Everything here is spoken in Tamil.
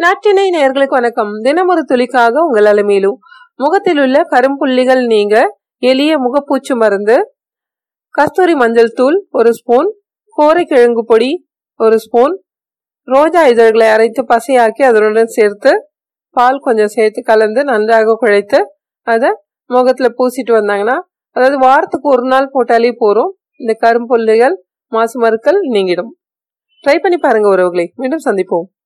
நாட்டினை நேர்களுக்கு வணக்கம். தினமொரு துளிக்காக உங்கள் அலமையிலும் முகத்தில் உள்ள கரும்புள்ளிகள் நீங்க எளிய முகப்பூச்சு மருந்து கஸ்தூரி மஞ்சள் தூள் ஒரு ஸ்பூன் கோரைக்கிழங்கு பொடி ஒரு ஸ்பூன் ரோஜா இதழ்களை அரைத்து பசையாக்கி அதனுடன் சேர்த்து பால் கொஞ்சம் சேர்த்து கலந்து நன்றாக குழைத்து அதை முகத்தில் பூசிட்டு வந்தாங்கன்னா அதாவது வாரத்துக்கு ஒரு நாள் போட்டாலே போறோம் இந்த கரும்புள்ளிகள் மாசு மறுக்கல் நீங்கிடும். ட்ரை பண்ணி பாருங்க உறவுகளை. மீண்டும் சந்திப்போம்.